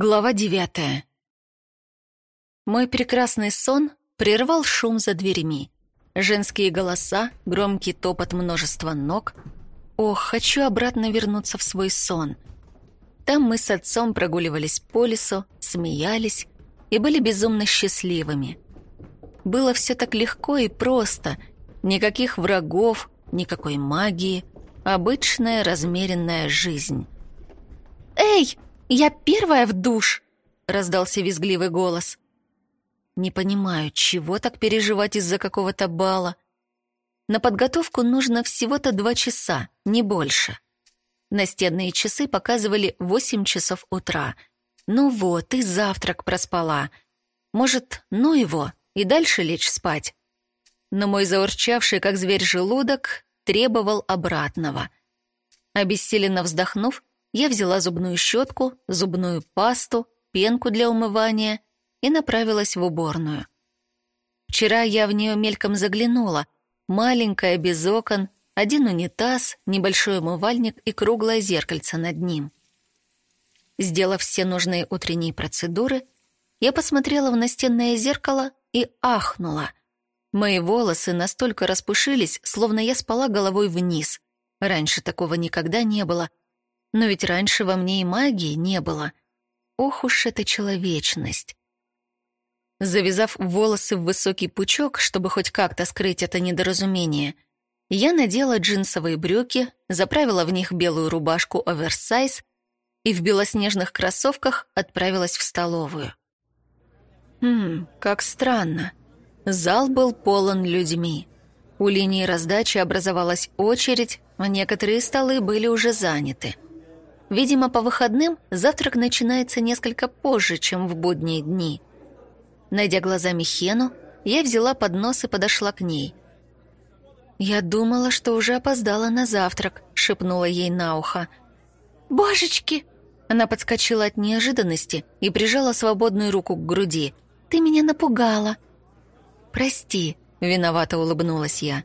Глава девятая. Мой прекрасный сон прервал шум за дверями. Женские голоса, громкий топот множества ног. Ох, хочу обратно вернуться в свой сон. Там мы с отцом прогуливались по лесу, смеялись и были безумно счастливыми. Было все так легко и просто. Никаких врагов, никакой магии. Обычная размеренная жизнь. «Эй!» «Я первая в душ!» — раздался визгливый голос. «Не понимаю, чего так переживать из-за какого-то бала? На подготовку нужно всего-то два часа, не больше». Настенные часы показывали восемь часов утра. Ну вот, и завтрак проспала. Может, ну его, и дальше лечь спать. Но мой заурчавший, как зверь, желудок требовал обратного. Обессиленно вздохнув, я взяла зубную щетку, зубную пасту, пенку для умывания и направилась в уборную. Вчера я в нее мельком заглянула. Маленькая, без окон, один унитаз, небольшой умывальник и круглое зеркальце над ним. Сделав все нужные утренние процедуры, я посмотрела в настенное зеркало и ахнула. Мои волосы настолько распушились, словно я спала головой вниз. Раньше такого никогда не было, но ведь раньше во мне и магии не было. Ох уж эта человечность. Завязав волосы в высокий пучок, чтобы хоть как-то скрыть это недоразумение, я надела джинсовые брюки, заправила в них белую рубашку оверсайз и в белоснежных кроссовках отправилась в столовую. Хм, как странно. Зал был полон людьми. У линии раздачи образовалась очередь, а некоторые столы были уже заняты. Видимо, по выходным завтрак начинается несколько позже, чем в будние дни. Найдя глазами Хену, я взяла поднос и подошла к ней. «Я думала, что уже опоздала на завтрак», — шепнула ей на ухо. «Божечки!» Она подскочила от неожиданности и прижала свободную руку к груди. «Ты меня напугала!» «Прости», — виновато улыбнулась я.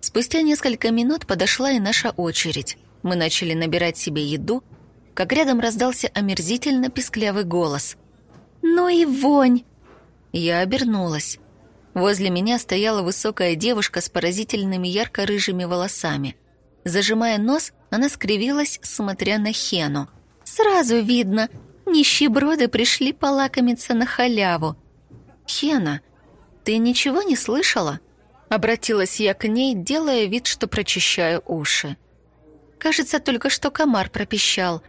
Спустя несколько минут подошла и наша очередь. Мы начали набирать себе еду, как рядом раздался омерзительно писклявый голос. «Ну и вонь!» Я обернулась. Возле меня стояла высокая девушка с поразительными ярко-рыжими волосами. Зажимая нос, она скривилась, смотря на Хену. «Сразу видно, нищеброды пришли полакомиться на халяву». «Хена, ты ничего не слышала?» Обратилась я к ней, делая вид, что прочищаю уши. Кажется, только что комар пропищал.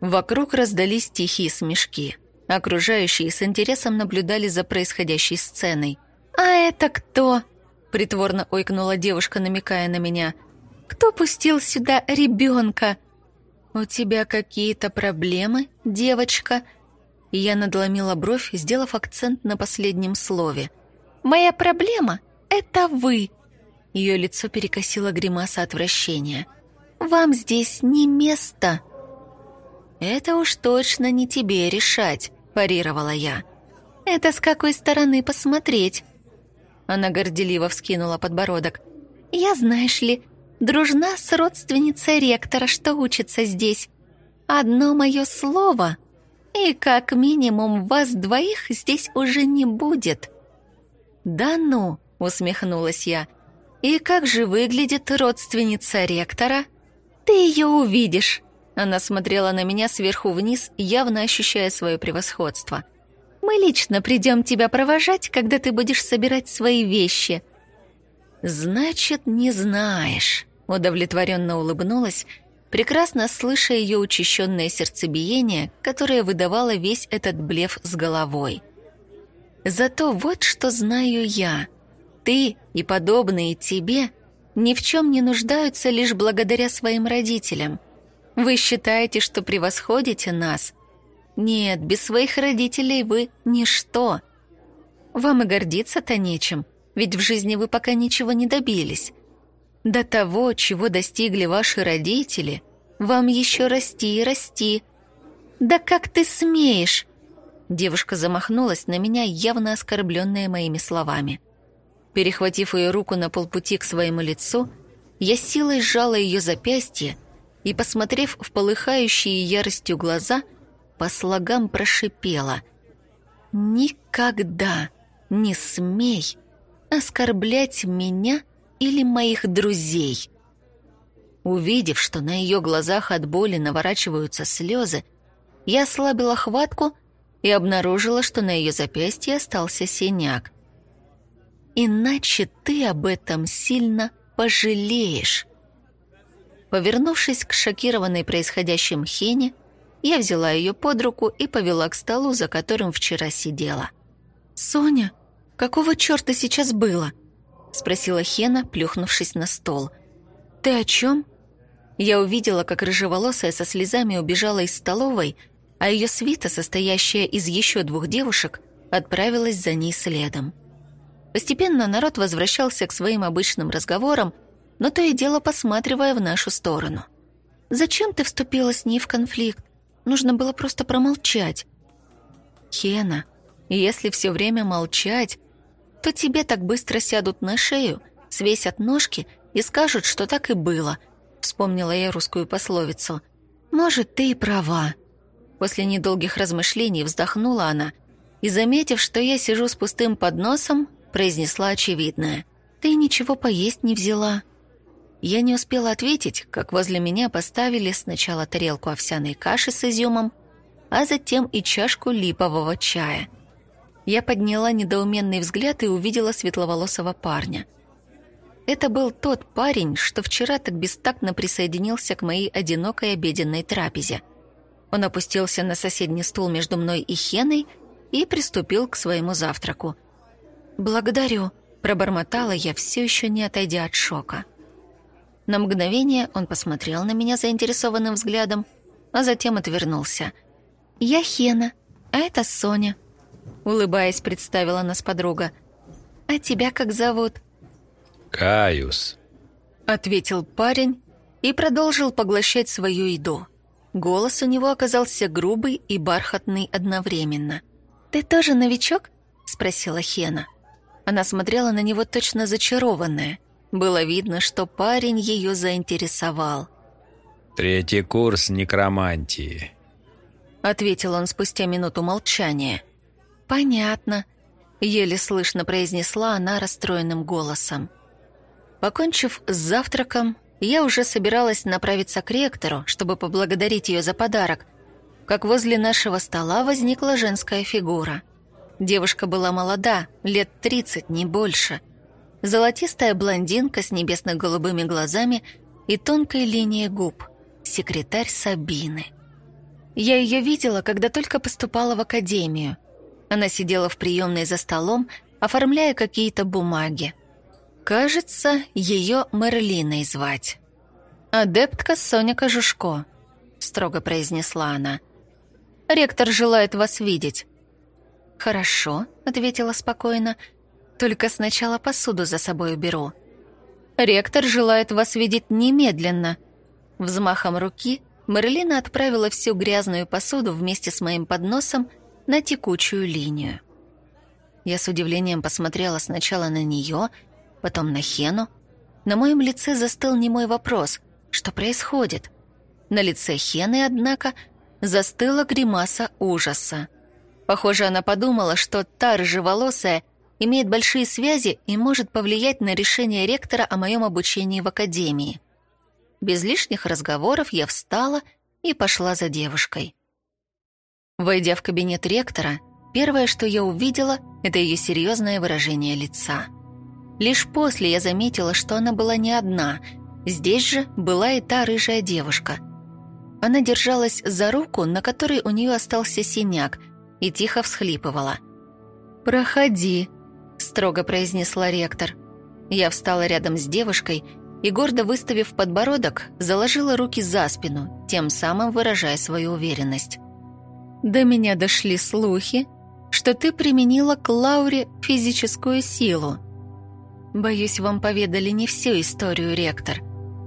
Вокруг раздались тихие смешки. Окружающие с интересом наблюдали за происходящей сценой. «А это кто?» — притворно ойкнула девушка, намекая на меня. «Кто пустил сюда ребенка?» «У тебя какие-то проблемы, девочка?» Я надломила бровь, сделав акцент на последнем слове. «Моя проблема — это вы!» Ее лицо перекосило гримаса отвращения. Вам здесь не место». «Это уж точно не тебе решать», – парировала я. «Это с какой стороны посмотреть?» Она горделиво вскинула подбородок. «Я, знаешь ли, дружна с родственницей ректора, что учится здесь. Одно мое слово, и как минимум вас двоих здесь уже не будет». «Да ну», — усмехнулась я, — «и как же выглядит родственница ректора?» «Ты ее увидишь!» Она смотрела на меня сверху вниз, явно ощущая свое превосходство. «Мы лично придем тебя провожать, когда ты будешь собирать свои вещи». «Значит, не знаешь», — удовлетворенно улыбнулась, прекрасно слыша ее учащенное сердцебиение, которое выдавало весь этот блеф с головой. «Зато вот что знаю я. Ты и подобные тебе — ни в чем не нуждаются лишь благодаря своим родителям. Вы считаете, что превосходите нас? Нет, без своих родителей вы – ничто. Вам и гордиться-то нечем, ведь в жизни вы пока ничего не добились. До того, чего достигли ваши родители, вам еще расти и расти. Да как ты смеешь? Девушка замахнулась на меня, явно оскорбленная моими словами. Перехватив ее руку на полпути к своему лицу, я силой сжала ее запястье и, посмотрев в полыхающие яростью глаза, по слогам прошипела «Никогда не смей оскорблять меня или моих друзей». Увидев, что на ее глазах от боли наворачиваются слезы, я ослабила хватку и обнаружила, что на ее запястье остался синяк. «Иначе ты об этом сильно пожалеешь». Повернувшись к шокированной происходящим Хене, я взяла ее под руку и повела к столу, за которым вчера сидела. «Соня, какого черта сейчас было?» — спросила Хена, плюхнувшись на стол. «Ты о чем?» Я увидела, как рыжеволосая со слезами убежала из столовой, а ее свита, состоящая из еще двух девушек, отправилась за ней следом. Постепенно народ возвращался к своим обычным разговорам, но то и дело посматривая в нашу сторону. «Зачем ты вступила с ней в конфликт? Нужно было просто промолчать». «Хена, если все время молчать, то тебе так быстро сядут на шею, свесят ножки и скажут, что так и было», вспомнила я русскую пословицу. «Может, ты и права». После недолгих размышлений вздохнула она и, заметив, что я сижу с пустым подносом, произнесла очевидное. «Ты ничего поесть не взяла». Я не успела ответить, как возле меня поставили сначала тарелку овсяной каши с изюмом, а затем и чашку липового чая. Я подняла недоуменный взгляд и увидела светловолосого парня. Это был тот парень, что вчера так бестактно присоединился к моей одинокой обеденной трапезе. Он опустился на соседний стул между мной и Хеной и приступил к своему завтраку. «Благодарю», — пробормотала я, все еще не отойдя от шока. На мгновение он посмотрел на меня заинтересованным взглядом, а затем отвернулся. «Я Хена, а это Соня», — улыбаясь, представила нас подруга. «А тебя как зовут?» «Каюс», — ответил парень и продолжил поглощать свою еду. Голос у него оказался грубый и бархатный одновременно. «Ты тоже новичок?» — спросила Хена. Она смотрела на него точно зачарованная. Было видно, что парень ее заинтересовал. «Третий курс некромантии», — ответил он спустя минуту молчания. «Понятно», — еле слышно произнесла она расстроенным голосом. Покончив с завтраком, я уже собиралась направиться к ректору, чтобы поблагодарить ее за подарок, как возле нашего стола возникла женская фигура. Девушка была молода, лет 30, не больше. Золотистая блондинка с небесно-голубыми глазами и тонкой линией губ. Секретарь Сабины. Я ее видела, когда только поступала в академию. Она сидела в приемной за столом, оформляя какие-то бумаги. Кажется, ее Мерлиной звать. «Адептка Соня Кожушко», — строго произнесла она. «Ректор желает вас видеть». «Хорошо», — ответила спокойно. «Только сначала посуду за собой уберу». «Ректор желает вас видеть немедленно». Взмахом руки Мерлина отправила всю грязную посуду вместе с моим подносом на текучую линию. Я с удивлением посмотрела сначала на нее, потом на Хену. На моем лице застыл немой вопрос, что происходит. На лице Хены, однако, застыла гримаса ужаса. Похоже, она подумала, что та рыжеволосая имеет большие связи и может повлиять на решение ректора о моем обучении в академии. Без лишних разговоров я встала и пошла за девушкой. Войдя в кабинет ректора, первое, что я увидела, это ее серьезное выражение лица. Лишь после я заметила, что она была не одна. Здесь же была и та рыжая девушка. Она держалась за руку, на которой у нее остался синяк, и тихо всхлипывала. «Проходи», — строго произнесла ректор. Я встала рядом с девушкой и, гордо выставив подбородок, заложила руки за спину, тем самым выражая свою уверенность. «До меня дошли слухи, что ты применила к Лауре физическую силу», Боюсь, вам поведали не всю историю, ректор.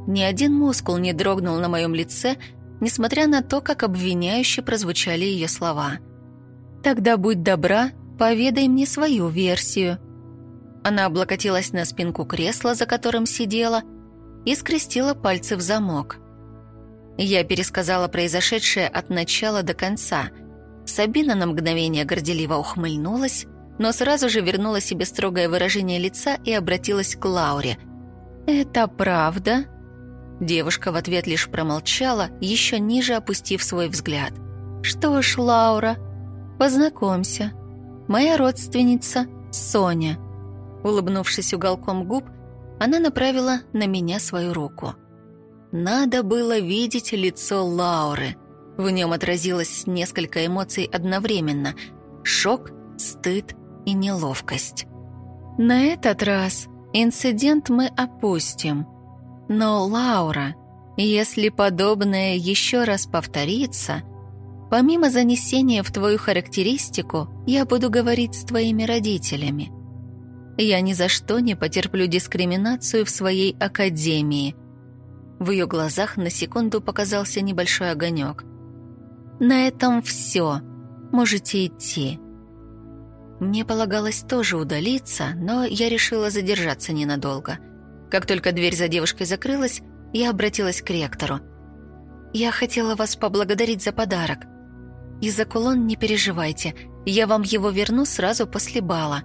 Ни один мускул не дрогнул на моем лице, несмотря на то, как обвиняюще прозвучали ее слова. «Тогда будь добра, поведай мне свою версию». Она облокотилась на спинку кресла, за которым сидела, и скрестила пальцы в замок. Я пересказала произошедшее от начала до конца. Сабина на мгновение горделиво ухмыльнулась, но сразу же вернула себе строгое выражение лица и обратилась к Лауре. «Это правда?» Девушка в ответ лишь промолчала, еще ниже опустив свой взгляд. «Что ж, Лаура, познакомься. Моя родственница Соня». Улыбнувшись уголком губ, она направила на меня свою руку. Надо было видеть лицо Лауры. В нем отразилось несколько эмоций одновременно — шок, стыд и неловкость. «На этот раз инцидент мы опустим. Но, Лаура, если подобное еще раз повторится, помимо занесения в твою характеристику, я буду говорить с твоими родителями. Я ни за что не потерплю дискриминацию в своей академии — в ее глазах на секунду показался небольшой огонек. «На этом все. Можете идти». Мне полагалось тоже удалиться, но я решила задержаться ненадолго. Как только дверь за девушкой закрылась, я обратилась к ректору. «Я хотела вас поблагодарить за подарок. И за кулон не переживайте, я вам его верну сразу после бала».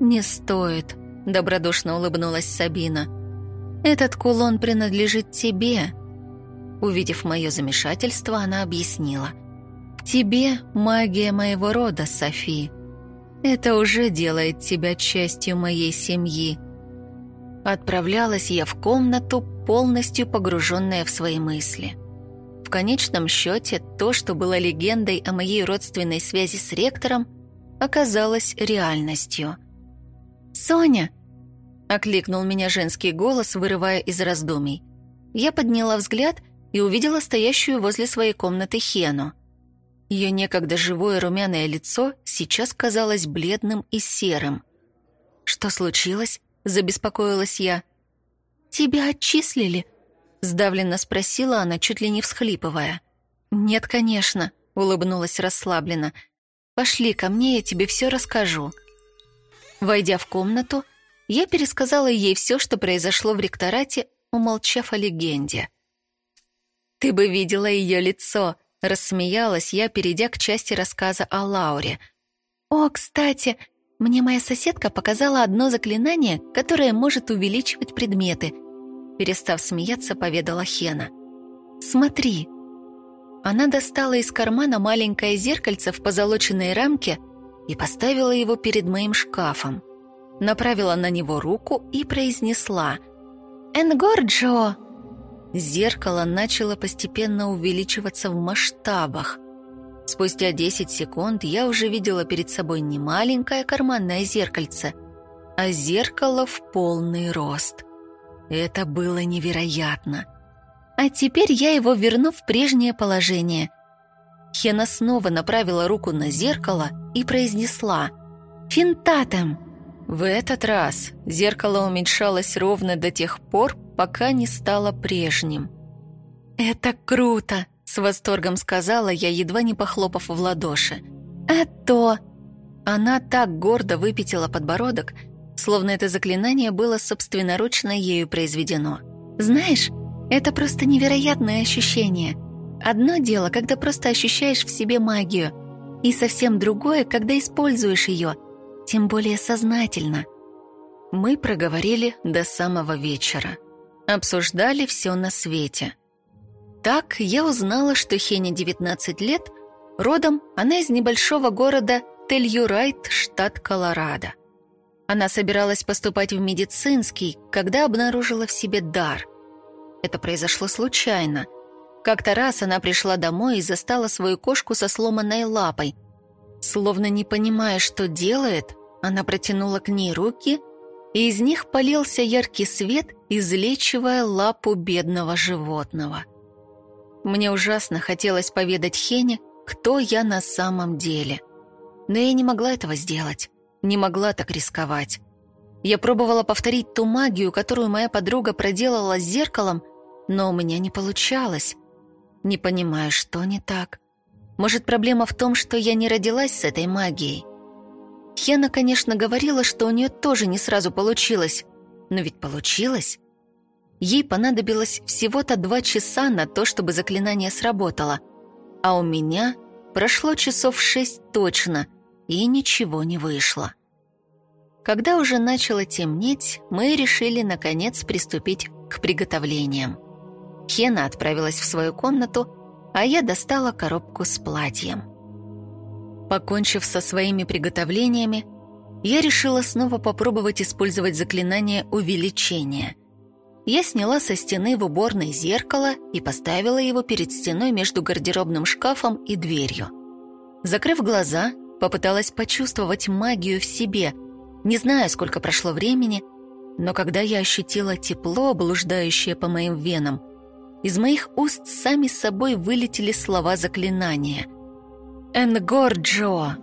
«Не стоит», — добродушно улыбнулась Сабина. Этот кулон принадлежит тебе». Увидев мое замешательство, она объяснила. «В тебе магия моего рода, Софи. Это уже делает тебя частью моей семьи». Отправлялась я в комнату, полностью погруженная в свои мысли. Конечном счете, то, что было легендой о моей родственной связи с ректором, оказалось реальностью. «Соня!» Окликнул меня женский голос, вырывая из раздумий. Я подняла взгляд и увидела стоящую возле своей комнаты Хену. Ее некогда живое румяное лицо сейчас казалось бледным и серым. «Что случилось?» – забеспокоилась я. «Тебя отчислили?» – сдавленно спросила она, чуть ли не всхлипывая. «Нет, конечно», – улыбнулась расслабленно. «Пошли ко мне, я тебе все расскажу». Войдя в комнату, я пересказала ей все, что произошло в ректорате, умолчав о легенде. «Ты бы видела ее лицо!» — рассмеялась я, перейдя к части рассказа о Лауре. «О, кстати, мне моя соседка показала одно заклинание, которое может увеличивать предметы», перестав смеяться, поведала Хена. «Смотри». Она достала из кармана маленькое зеркальце в позолоченной рамке и поставила его перед моим шкафом направила на него руку и произнесла «Энгорджо!». Зеркало начало постепенно увеличиваться в масштабах. Спустя 10 секунд я уже видела перед собой не маленькое карманное зеркальце, а зеркало в полный рост. Это было невероятно. А теперь я его верну в прежнее положение. Хена снова направила руку на зеркало и произнесла «Финтатем!». В этот раз зеркало уменьшалось ровно до тех пор, пока не стало прежним. «Это круто!» — с восторгом сказала я, едва не похлопав в ладоши. «А то!» Она так гордо выпятила подбородок, словно это заклинание было собственноручно ею произведено. «Знаешь, это просто невероятное ощущение. Одно дело, когда просто ощущаешь в себе магию, и совсем другое, когда используешь ее — тем более сознательно. Мы проговорили до самого вечера. Обсуждали все на свете. Так я узнала, что Хене 19 лет, родом она из небольшого города Тель-Юрайт, штат Колорадо. Она собиралась поступать в медицинский, когда обнаружила в себе дар. Это произошло случайно. Как-то раз она пришла домой и застала свою кошку со сломанной лапой, Словно не понимая, что делает, она протянула к ней руки, и из них полился яркий свет, излечивая лапу бедного животного. Мне ужасно хотелось поведать Хене, кто я на самом деле. Но я не могла этого сделать, не могла так рисковать. Я пробовала повторить ту магию, которую моя подруга проделала с зеркалом, но у меня не получалось. Не понимаю, что не так. Может, проблема в том, что я не родилась с этой магией? Хена, конечно, говорила, что у нее тоже не сразу получилось. Но ведь получилось. Ей понадобилось всего-то два часа на то, чтобы заклинание сработало, а у меня прошло часов шесть точно, и ничего не вышло. Когда уже начало темнеть, мы решили, наконец, приступить к приготовлениям. Хена отправилась в свою комнату, а я достала коробку с платьем. Покончив со своими приготовлениями, я решила снова попробовать использовать заклинание увеличения. Я сняла со стены в уборной зеркало и поставила его перед стеной между гардеробным шкафом и дверью. Закрыв глаза, попыталась почувствовать магию в себе – не знаю, сколько прошло времени, но когда я ощутила тепло, блуждающее по моим венам, из моих уст сами собой вылетели слова заклинания. «Энгорджо!»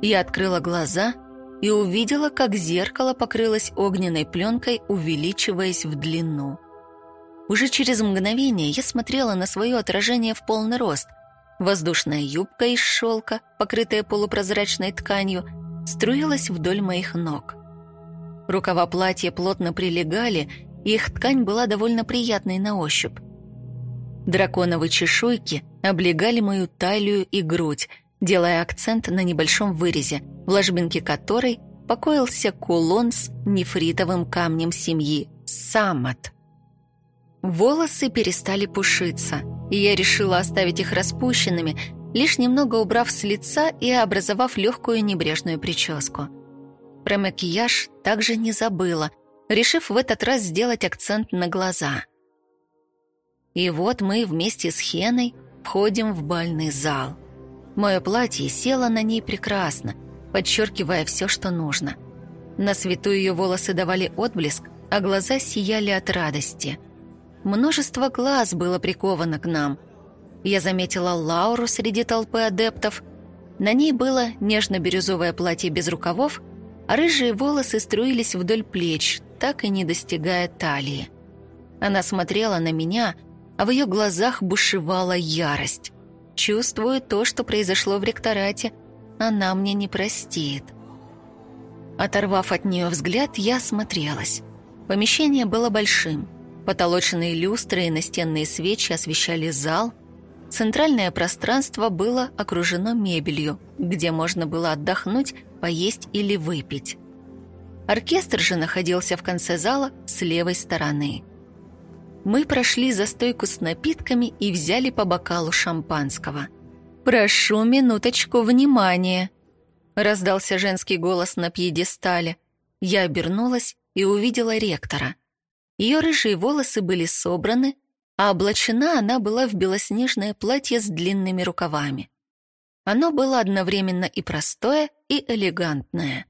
Я открыла глаза и увидела, как зеркало покрылось огненной пленкой, увеличиваясь в длину. Уже через мгновение я смотрела на свое отражение в полный рост. Воздушная юбка из шелка, покрытая полупрозрачной тканью — струилась вдоль моих ног. Рукава платья плотно прилегали, и их ткань была довольно приятной на ощупь. Драконовые чешуйки облегали мою талию и грудь, делая акцент на небольшом вырезе, в ложбинке которой покоился кулон с нефритовым камнем семьи – Самат. Волосы перестали пушиться, и я решила оставить их распущенными – лишь немного убрав с лица и образовав легкую небрежную прическу. Про макияж также не забыла, решив в этот раз сделать акцент на глаза. И вот мы вместе с Хеной входим в бальный зал. Мое платье село на ней прекрасно, подчеркивая все, что нужно. На свету ее волосы давали отблеск, а глаза сияли от радости. Множество глаз было приковано к нам – я заметила Лауру среди толпы адептов. На ней было нежно-бирюзовое платье без рукавов, а рыжие волосы струились вдоль плеч, так и не достигая талии. Она смотрела на меня, а в ее глазах бушевала ярость. Чувствую то, что произошло в ректорате, она мне не простит. Оторвав от нее взгляд, я осмотрелась. Помещение было большим. Потолочные люстры и настенные свечи освещали зал, Центральное пространство было окружено мебелью, где можно было отдохнуть, поесть или выпить. Оркестр же находился в конце зала с левой стороны. Мы прошли за стойку с напитками и взяли по бокалу шампанского. «Прошу минуточку внимания!» Раздался женский голос на пьедестале. Я обернулась и увидела ректора. Ее рыжие волосы были собраны, а облачена она была в белоснежное платье с длинными рукавами. Оно было одновременно и простое, и элегантное.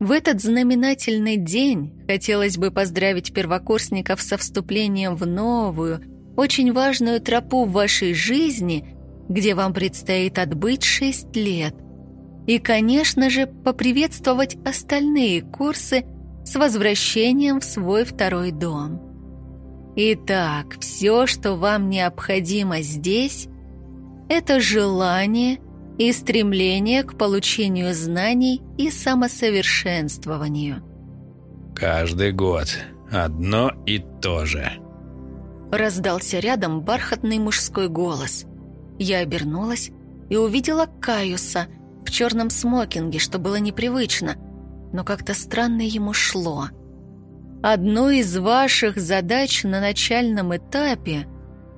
В этот знаменательный день хотелось бы поздравить первокурсников со вступлением в новую, очень важную тропу в вашей жизни, где вам предстоит отбыть шесть лет. И, конечно же, поприветствовать остальные курсы с возвращением в свой второй дом. Итак, все, что вам необходимо здесь, это желание и стремление к получению знаний и самосовершенствованию. Каждый год одно и то же. Раздался рядом бархатный мужской голос. Я обернулась и увидела Каюса в черном смокинге, что было непривычно, но как-то странно ему шло – Одной из ваших задач на начальном этапе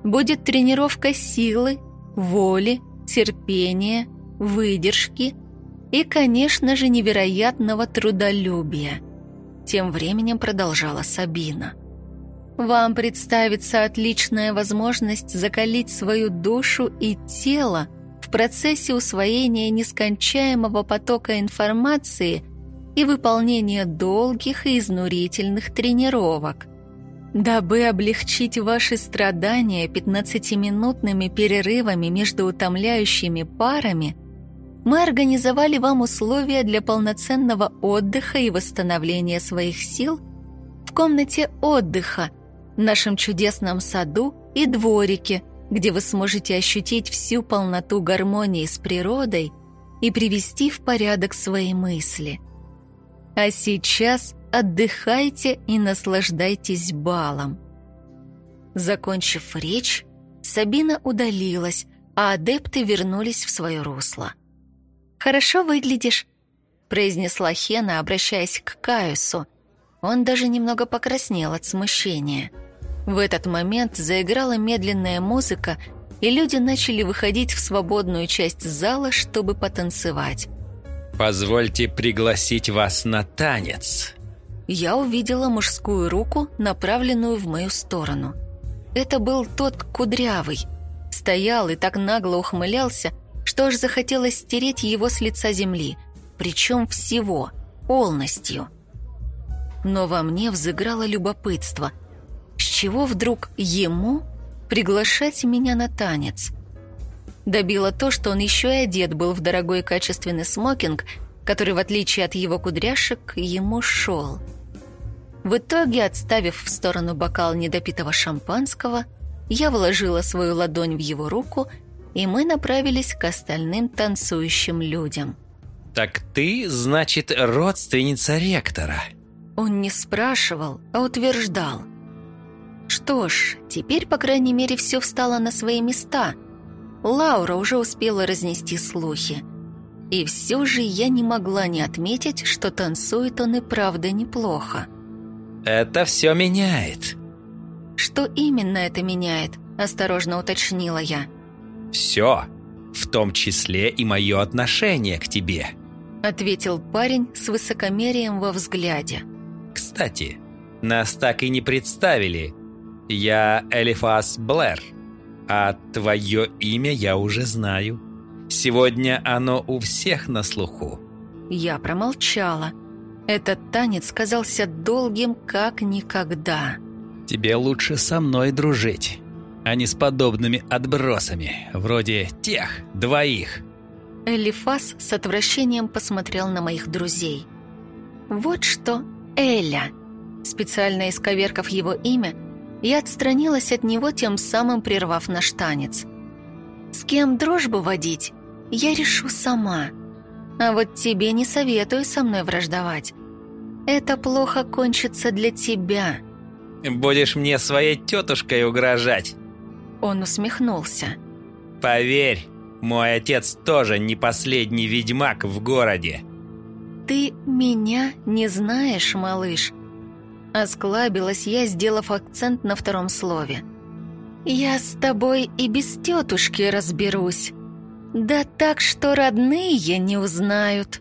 будет тренировка силы, воли, терпения, выдержки и, конечно же, невероятного трудолюбия. Тем временем продолжала Сабина. Вам представится отличная возможность закалить свою душу и тело в процессе усвоения нескончаемого потока информации – и выполнение долгих и изнурительных тренировок. Дабы облегчить ваши страдания 15-минутными перерывами между утомляющими парами, мы организовали вам условия для полноценного отдыха и восстановления своих сил в комнате отдыха, нашем чудесном саду и дворике, где вы сможете ощутить всю полноту гармонии с природой и привести в порядок свои мысли – а сейчас отдыхайте и наслаждайтесь балом». Закончив речь, Сабина удалилась, а адепты вернулись в свое русло. «Хорошо выглядишь», — произнесла Хена, обращаясь к Каюсу. Он даже немного покраснел от смущения. В этот момент заиграла медленная музыка, и люди начали выходить в свободную часть зала, чтобы потанцевать. «Позвольте пригласить вас на танец». Я увидела мужскую руку, направленную в мою сторону — это был тот кудрявый. Стоял и так нагло ухмылялся, что аж захотелось стереть его с лица земли. Причем всего, полностью. Но во мне взыграло любопытство. С чего вдруг ему приглашать меня на танец? Добило то, что он еще и одет был в дорогой качественный смокинг, который, в отличие от его кудряшек, ему шел. В итоге, отставив в сторону бокал недопитого шампанского, я вложила свою ладонь в его руку, и мы направились к остальным танцующим людям. «Так ты, значит, родственница ректора?» Он не спрашивал, а утверждал. Что ж, теперь, по крайней мере, все встало на свои места. Лаура уже успела разнести слухи. И все же я не могла не отметить, что танцует он и правда неплохо. Это все меняет. Что именно это меняет? Осторожно уточнила я. Все, в том числе и мое отношение к тебе. Ответил парень с высокомерием во взгляде. Кстати, нас так и не представили. Я Элифас Блэр, а твое имя я уже знаю. Сегодня оно у всех на слуху. Я промолчала. Этот танец казался долгим как никогда. «Тебе лучше со мной дружить, а не с подобными отбросами, вроде тех двоих». Элифас с отвращением посмотрел на моих друзей. «Вот что, Эля!» Специально исковеркав его имя, я отстранилась от него, тем самым прервав наш танец. «С кем дружбу водить, я решу сама. А вот тебе не советую со мной враждовать. Это плохо кончится для тебя». «Будешь мне своей тетушкой угрожать?» Он усмехнулся. «Поверь, мой отец тоже не последний ведьмак в городе». «Ты меня не знаешь, малыш?» Осклабилась я, сделав акцент на втором слове. «Я с тобой и без тетушки разберусь. Да так, что родные не узнают».